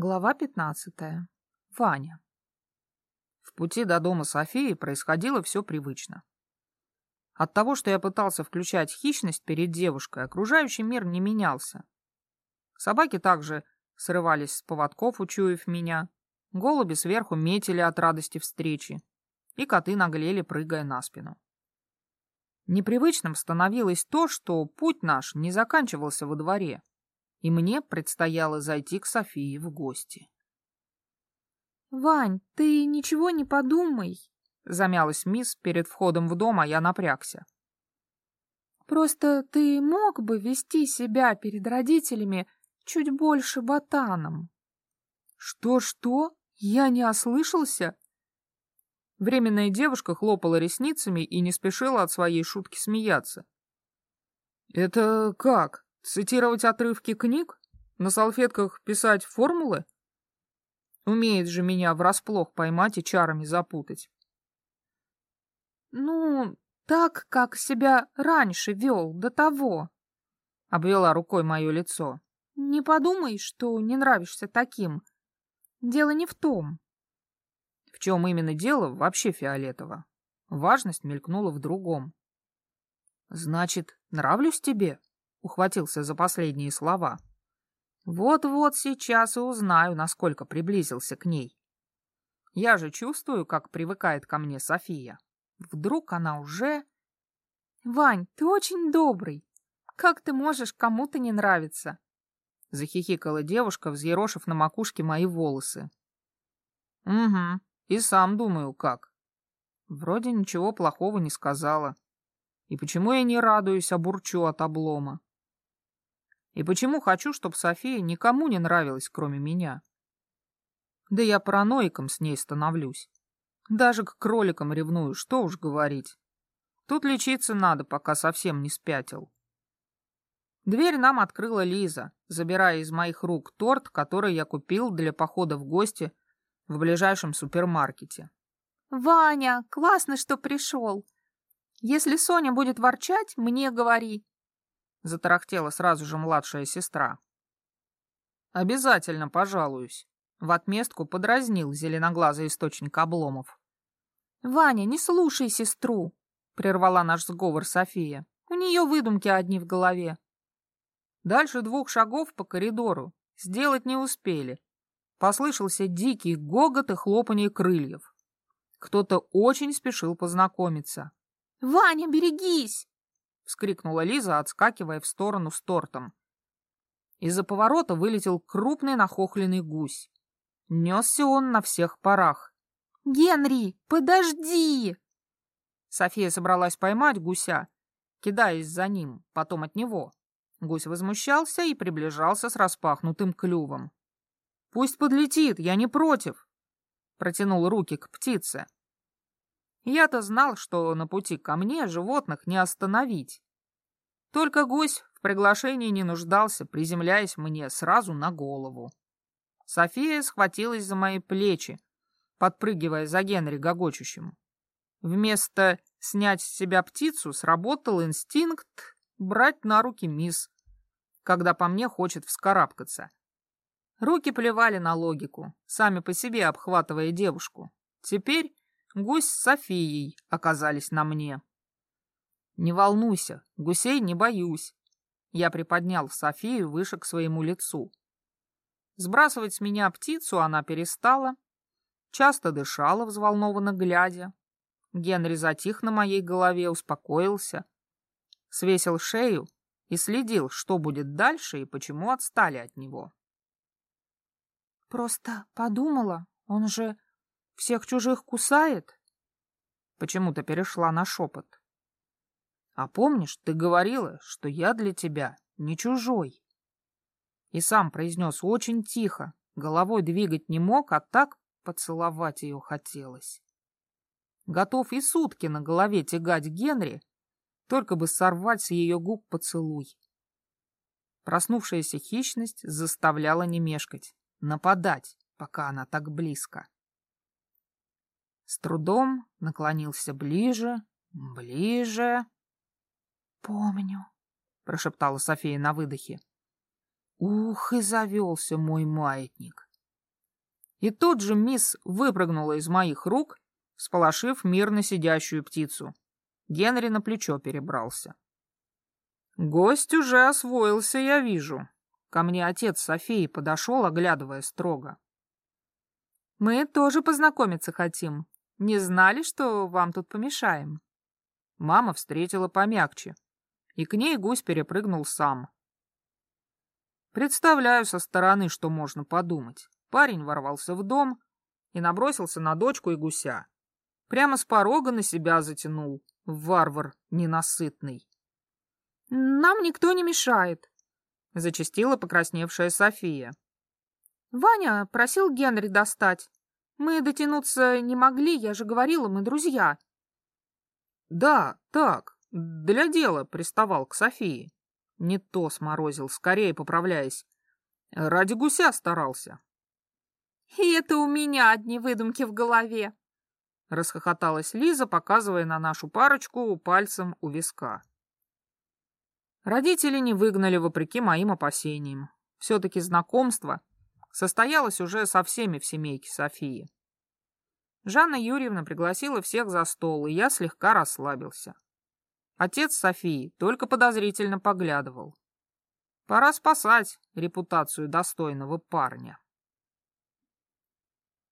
Глава пятнадцатая. Ваня. В пути до дома Софии происходило все привычно. От того, что я пытался включать хищность перед девушкой, окружающий мир не менялся. Собаки также срывались с поводков, учуяв меня. Голуби сверху метили от радости встречи. И коты наглели, прыгая на спину. Непривычным становилось то, что путь наш не заканчивался во дворе, и мне предстояло зайти к Софии в гости. «Вань, ты ничего не подумай», — замялась мисс перед входом в дом, а я напрягся. «Просто ты мог бы вести себя перед родителями чуть больше ботаном». «Что-что? Я не ослышался?» Временная девушка хлопала ресницами и не спешила от своей шутки смеяться. «Это как? Цитировать отрывки книг? На салфетках писать формулы?» Умеет же меня врасплох поймать и чарами запутать. «Ну, так, как себя раньше вел, до того», — обвела рукой мое лицо. «Не подумай, что не нравишься таким. Дело не в том». В чем именно дело, вообще фиолетово. Важность мелькнула в другом. «Значит, нравлюсь тебе?» — ухватился за последние слова. Вот-вот сейчас и узнаю, насколько приблизился к ней. Я же чувствую, как привыкает ко мне София. Вдруг она уже... Вань, ты очень добрый. Как ты можешь кому-то не нравиться? Захихикала девушка, взъерошив на макушке мои волосы. Угу, и сам думаю, как. Вроде ничего плохого не сказала. И почему я не радуюсь, а бурчу от облома? И почему хочу, чтобы София никому не нравилась, кроме меня? Да я параноиком с ней становлюсь. Даже к кроликам ревную, что уж говорить. Тут лечиться надо, пока совсем не спятил. Дверь нам открыла Лиза, забирая из моих рук торт, который я купил для похода в гости в ближайшем супермаркете. «Ваня, классно, что пришел. Если Соня будет ворчать, мне говори, — затарахтела сразу же младшая сестра. «Обязательно пожалуюсь», — в отместку подразнил зеленоглазый источник обломов. «Ваня, не слушай сестру», — прервала наш сговор София. «У нее выдумки одни в голове». Дальше двух шагов по коридору сделать не успели. Послышался дикий гогот и хлопанье крыльев. Кто-то очень спешил познакомиться. «Ваня, берегись!» Вскрикнула Лиза, отскакивая в сторону с тортом. Из-за поворота вылетел крупный нахохленный гусь. Несся он на всех парах. «Генри, подожди!» София собралась поймать гуся, кидаясь за ним, потом от него. Гусь возмущался и приближался с распахнутым клювом. «Пусть подлетит, я не против!» Протянул руки к птице. Я-то знал, что на пути ко мне животных не остановить. Только гусь в приглашении не нуждался, приземляясь мне сразу на голову. София схватилась за мои плечи, подпрыгивая за Генри гогочущим. Вместо снять с себя птицу сработал инстинкт брать на руки мисс, когда по мне хочет вскарабкаться. Руки плевали на логику, сами по себе обхватывая девушку. Теперь Гусь с Софией оказались на мне. Не волнуйся, гусей не боюсь. Я приподнял Софию выше к своему лицу. Сбрасывать с меня птицу она перестала. Часто дышала, взволнованно глядя. Генри затих на моей голове, успокоился. Свесил шею и следил, что будет дальше и почему отстали от него. «Просто подумала, он же всех чужих кусает? Почему-то перешла на шепот. А помнишь, ты говорила, что я для тебя не чужой? И сам произнес очень тихо, головой двигать не мог, а так поцеловать ее хотелось. Готов и сутки на голове тягать Генри, только бы сорвать с ее губ поцелуй. Проснувшаяся хищность заставляла не мешкать, нападать, пока она так близко. С трудом наклонился ближе, ближе. «Помню», — прошептала София на выдохе. «Ух, и завелся мой маятник! И тут же мисс выпрыгнула из моих рук, сполошив мирно сидящую птицу. Генри на плечо перебрался. Гость уже освоился, я вижу. Ко мне отец Софии подошел, оглядывая строго. Мы тоже познакомиться хотим. Не знали, что вам тут помешаем. Мама встретила помягче, и к ней гусь перепрыгнул сам. Представляю со стороны, что можно подумать. Парень ворвался в дом и набросился на дочку и гуся. Прямо с порога на себя затянул, варвар ненасытный. «Нам никто не мешает», — зачастила покрасневшая София. «Ваня просил Генри достать. Мы дотянуться не могли, я же говорила, мы друзья». «Да, так, для дела приставал к Софии. Не то сморозил, скорее поправляясь. Ради гуся старался». «И это у меня одни выдумки в голове», — расхохоталась Лиза, показывая на нашу парочку пальцем у виска. Родители не выгнали вопреки моим опасениям. Все-таки знакомство состоялось уже со всеми в семейке Софии. Жанна Юрьевна пригласила всех за стол, и я слегка расслабился. Отец Софии только подозрительно поглядывал. Пора спасать репутацию достойного парня.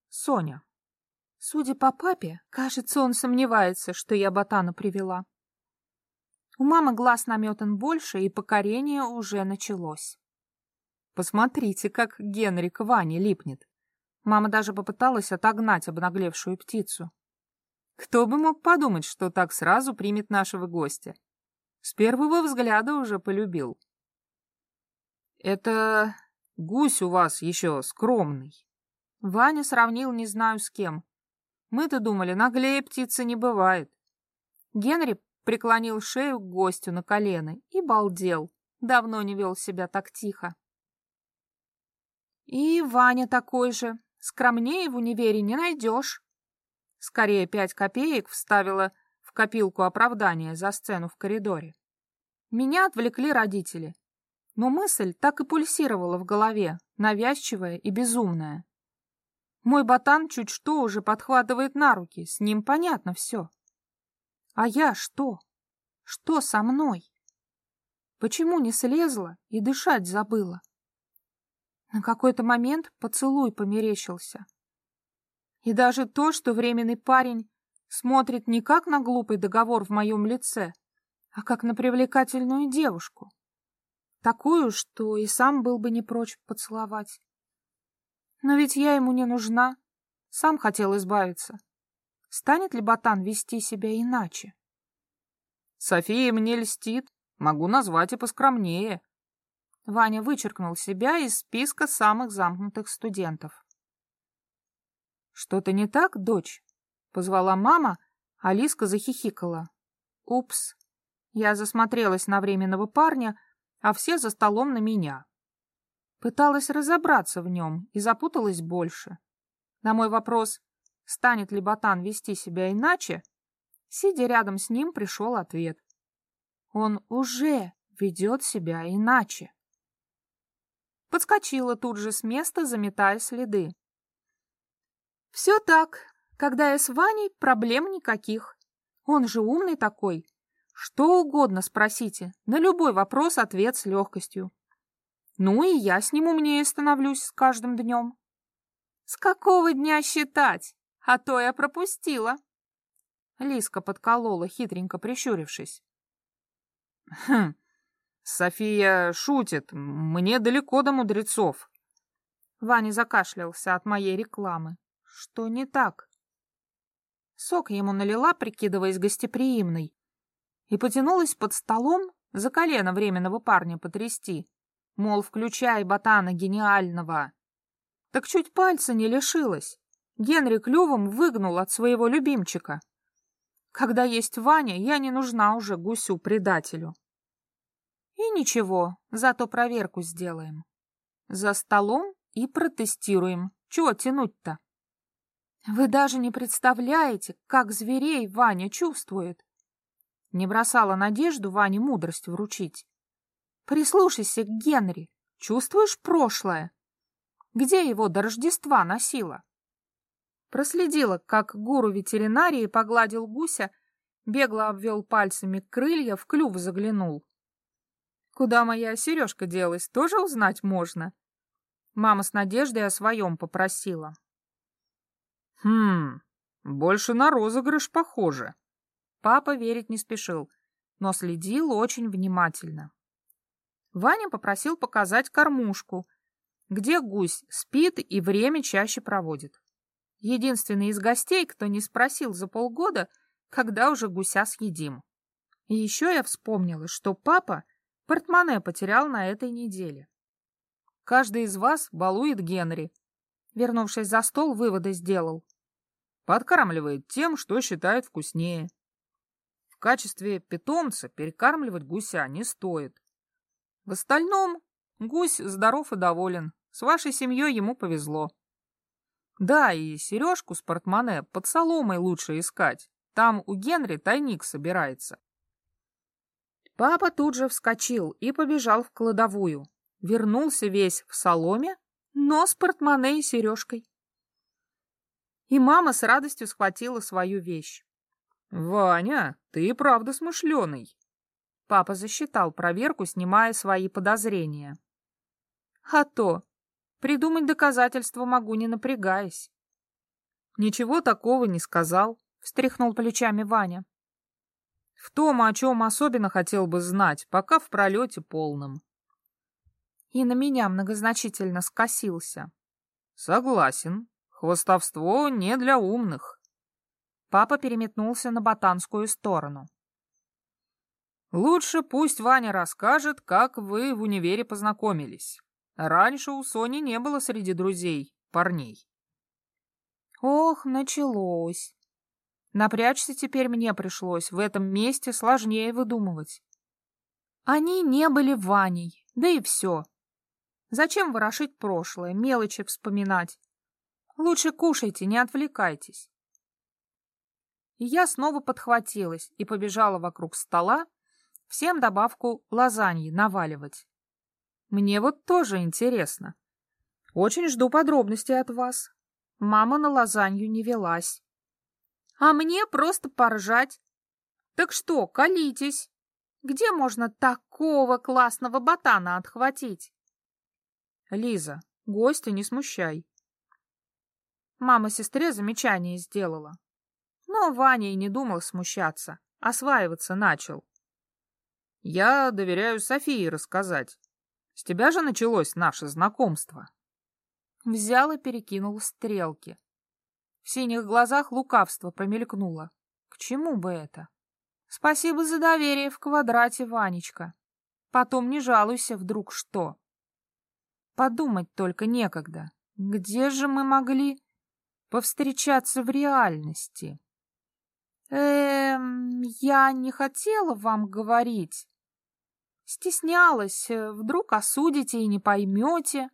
Соня. Судя по папе, кажется, он сомневается, что я ботана привела. У мамы глаз наметан больше, и покорение уже началось. Посмотрите, как Генри к Ване липнет. Мама даже попыталась отогнать обнаглевшую птицу. Кто бы мог подумать, что так сразу примет нашего гостя? С первого взгляда уже полюбил. Это гусь у вас еще скромный. Ваня сравнил не знаю с кем. Мы-то думали, наглее птицы не бывает. Генри преклонил шею к гостю на колено и балдел. Давно не вел себя так тихо. И Ваня такой же. Скромнее в универе не найдешь. Скорее пять копеек вставила в копилку оправдания за сцену в коридоре. Меня отвлекли родители. Но мысль так и пульсировала в голове, навязчивая и безумная. Мой ботан чуть что уже подхватывает на руки, с ним понятно все. А я что? Что со мной? Почему не слезла и дышать забыла? На какой-то момент поцелуй померещился. И даже то, что временный парень смотрит не как на глупый договор в моем лице, а как на привлекательную девушку. Такую, что и сам был бы не прочь поцеловать. Но ведь я ему не нужна. Сам хотел избавиться. Станет ли ботан вести себя иначе? София мне льстит. Могу назвать и поскромнее. Ваня вычеркнул себя из списка самых замкнутых студентов. «Что-то не так, дочь?» — позвала мама, а Лиска захихикала. «Упс!» Я засмотрелась на временного парня, а все за столом на меня. Пыталась разобраться в нем и запуталась больше. На мой вопрос, станет ли ботан вести себя иначе, сидя рядом с ним, пришел ответ. Он уже ведет себя иначе. Подскочила тут же с места, заметая следы. Все так. Когда я с Ваней, проблем никаких. Он же умный такой. Что угодно спросите, на любой вопрос ответ с легкостью. Ну и я с ним умнее становлюсь с каждым днем. С какого дня считать? А то я пропустила. Лиска подколола, хитренько прищурившись. Хм, София шутит, мне далеко до мудрецов. Ваня закашлялся от моей рекламы. Что не так? Сок ему налила, прикидываясь гостеприимной, и потянулась под столом за колено временного парня потрясти. Мол, включай ботана гениального. Так чуть пальца не лишилась. Генри клювом выгнул от своего любимчика. Когда есть Ваня, я не нужна уже гусю-предателю. И ничего, зато проверку сделаем. За столом и протестируем. Чего тянуть-то? Вы даже не представляете, как зверей Ваня чувствует. Не бросала надежду Ване мудрость вручить. Прислушайся к Генри. Чувствуешь прошлое? Где его до Рождества носила? Проследила, как гуру ветеринарии погладил гуся, бегло обвел пальцами крылья, в клюв заглянул. Куда моя сережка делась, тоже узнать можно. Мама с надеждой о своем попросила. Хм, больше на розыгрыш похоже. Папа верить не спешил, но следил очень внимательно. Ваня попросил показать кормушку, где гусь спит и время чаще проводит. Единственный из гостей, кто не спросил за полгода, когда уже гуся съедим. И еще я вспомнила, что папа портмоне потерял на этой неделе. Каждый из вас балует Генри. Вернувшись за стол, выводы сделал. Подкармливает тем, что считает вкуснее. В качестве питомца перекармливать гуся не стоит. В остальном гусь здоров и доволен. С вашей семьей ему повезло. Да, и сережку с портмоне под соломой лучше искать. Там у Генри тайник собирается. Папа тут же вскочил и побежал в кладовую. Вернулся весь в соломе, но с портмоне и сережкой. И мама с радостью схватила свою вещь. — Ваня, ты правда смышленый. Папа засчитал проверку, снимая свои подозрения. — А то, Придумать доказательства могу, не напрягаясь. Ничего такого не сказал, встряхнул плечами Ваня. В том, о чем особенно хотел бы знать, пока в пролете полном. И на меня многозначительно скосился. Согласен. Хвостовство не для умных. Папа переметнулся на ботанскую сторону. Лучше пусть Ваня расскажет, как вы в универе познакомились. Раньше у Сони не было среди друзей парней. Ох, началось. Напрячься теперь мне пришлось, в этом месте сложнее выдумывать. Они не были Ваней, да и все. Зачем ворошить прошлое, мелочи вспоминать? Лучше кушайте, не отвлекайтесь. И я снова подхватилась и побежала вокруг стола, всем добавку лазаньи наваливать. Мне вот тоже интересно. Очень жду подробностей от вас. Мама на лазанью не велась. А мне просто поржать. Так что, колитесь. Где можно такого классного ботана отхватить? Лиза, гостя не смущай. Мама сестре замечание сделала. Но Ваня и не думал смущаться, осваиваться начал. Я доверяю Софии рассказать. С тебя же началось наше знакомство. Взял и перекинул стрелки. В синих глазах лукавство промелькнуло. К чему бы это? Спасибо за доверие в квадрате, Ванечка. Потом не жалуйся, вдруг что. Подумать только некогда. Где же мы могли повстречаться в реальности? Эм, я не хотела вам говорить. Стеснялась, э, вдруг осудите и не поймете.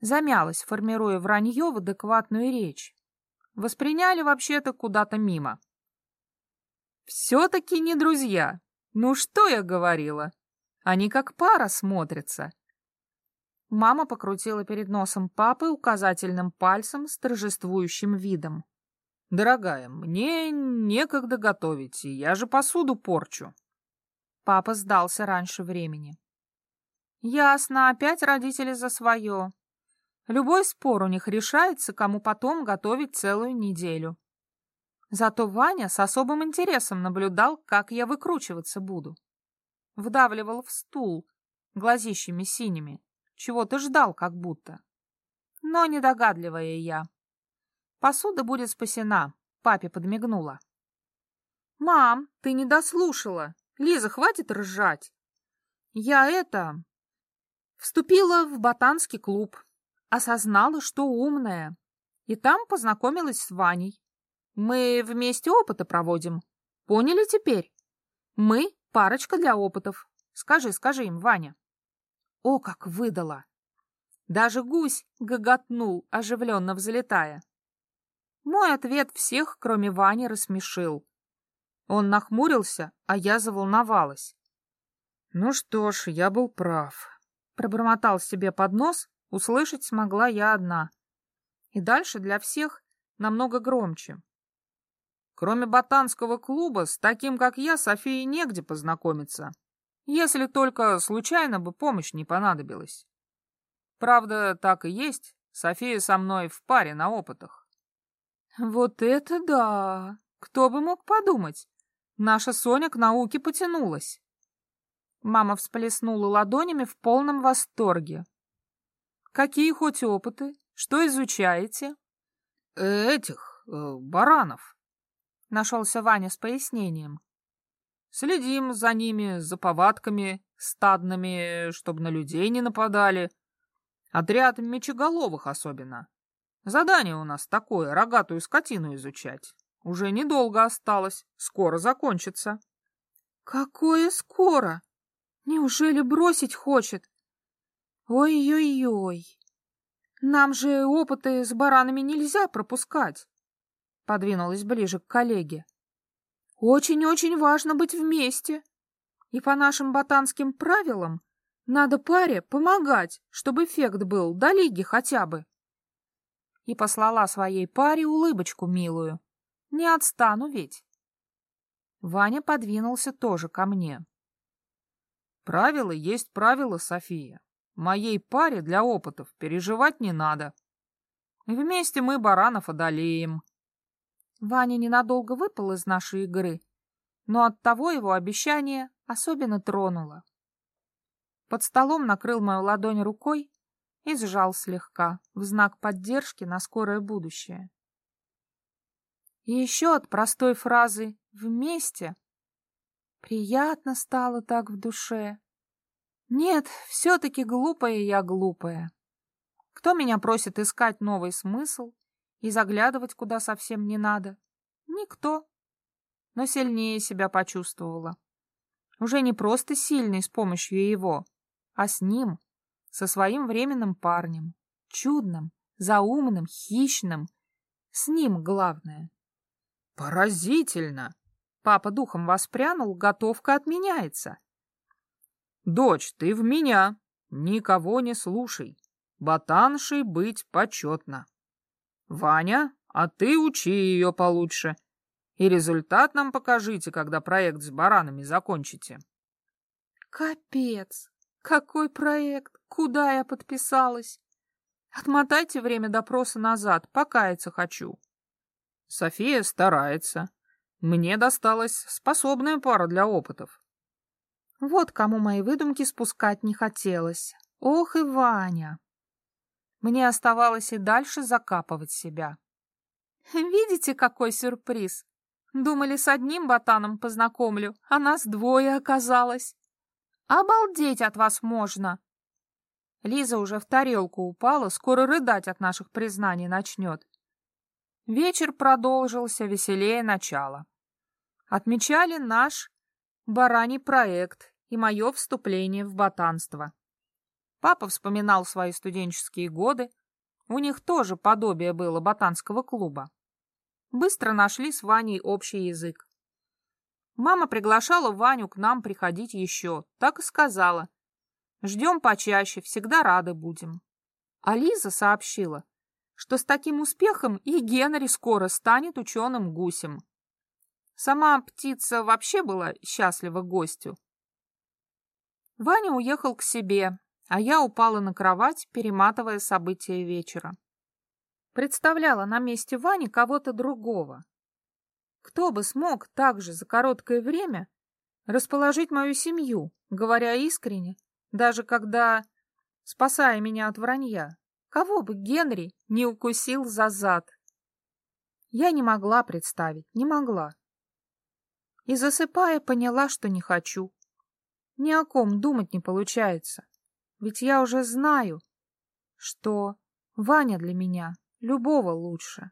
Замялась, формируя вранье в адекватную речь. Восприняли вообще-то куда-то мимо. Все-таки не друзья. Ну что я говорила? Они как пара смотрятся. Мама покрутила перед носом папы указательным пальцем с торжествующим видом. «Дорогая, мне некогда готовить, и я же посуду порчу». Папа сдался раньше времени. Ясно, опять родители за свое. Любой спор у них решается, кому потом готовить целую неделю. Зато Ваня с особым интересом наблюдал, как я выкручиваться буду. Вдавливал в стул глазищами синими. Чего-то ждал как будто. Но недогадливая я. Посуда будет спасена, папе подмигнула. «Мам, ты не дослушала!» Лиза, хватит ржать. Я это... Вступила в ботанский клуб, осознала, что умная, и там познакомилась с Ваней. Мы вместе опыты проводим. Поняли теперь? Мы парочка для опытов. Скажи, скажи им, Ваня. О, как выдала! Даже гусь гоготнул, оживленно взлетая. Мой ответ всех, кроме Вани, рассмешил. Он нахмурился, а я заволновалась. Ну что ж, я был прав. Пробормотал себе под нос, Услышать смогла я одна. И дальше для всех намного громче. Кроме ботанского клуба, с таким, как я, Софии негде познакомиться. Если только случайно бы помощь не понадобилась. Правда, так и есть. София со мной в паре на опытах. Вот это да! Кто бы мог подумать? Наша Соня к науке потянулась. Мама всплеснула ладонями в полном восторге. Какие хоть опыты? Что изучаете? Этих, э, баранов. Нашелся Ваня с пояснением. Следим за ними, за повадками стадными, чтобы на людей не нападали. Отряд мечеголовых особенно. Задание у нас такое, рогатую скотину изучать. Уже недолго осталось, скоро закончится. Какое скоро? Неужели бросить хочет? Ой-ой-ой. Нам же опыты с баранами нельзя пропускать. Подвинулась ближе к коллеге. Очень-очень важно быть вместе. И по нашим ботанским правилам надо паре помогать, чтобы эффект был до лиги хотя бы. И послала своей паре улыбочку милую. Не отстану ведь. Ваня подвинулся тоже ко мне. Правила есть правила, София. Моей паре для опытов переживать не надо. Вместе мы баранов одолеем. Ваня ненадолго выпал из нашей игры, но оттого его обещание особенно тронуло. Под столом накрыл мою ладонь рукой и сжал слегка, в знак поддержки на скорое будущее. И еще от простой фразы «вместе» приятно стало так в душе. Нет, все-таки глупая я глупая. Кто меня просит искать новый смысл и заглядывать куда совсем не надо? Никто. Но сильнее себя почувствовала. Уже не просто сильный с помощью его, а с ним, со своим временным парнем, чудным, заумным, хищным. С ним главное. Поразительно! Папа духом воспрянул, готовка отменяется. Дочь, ты в меня. Никого не слушай. Ботаншей быть почетно. Ваня, а ты учи ее получше. И результат нам покажите, когда проект с баранами закончите. Капец! Какой проект? Куда я подписалась? Отмотайте время допроса назад, покаяться хочу. София старается. Мне досталась способная пара для опытов. Вот кому мои выдумки спускать не хотелось. Ох и Ваня! Мне оставалось и дальше закапывать себя. Видите, какой сюрприз? Думали, с одним ботаном познакомлю, а нас двое оказалось. Обалдеть от вас можно! Лиза уже в тарелку упала, скоро рыдать от наших признаний начнет. Вечер продолжился веселее начала. Отмечали наш бараний проект и мое вступление в ботанство. Папа вспоминал свои студенческие годы. У них тоже подобие было ботанского клуба. Быстро нашли с Ваней общий язык. Мама приглашала Ваню к нам приходить еще, так и сказала. Ждем почаще, всегда рады будем. А Лиза сообщила, что с таким успехом и Генри скоро станет ученым-гусем. Сама птица вообще была счастлива гостю. Ваня уехал к себе, а я упала на кровать, перематывая события вечера. Представляла на месте Вани кого-то другого. Кто бы смог так же за короткое время расположить мою семью, говоря искренне, даже когда спасая меня от вранья? Кого бы Генри не укусил за зад? Я не могла представить, не могла. И засыпая, поняла, что не хочу. Ни о ком думать не получается. Ведь я уже знаю, что Ваня для меня любого лучше.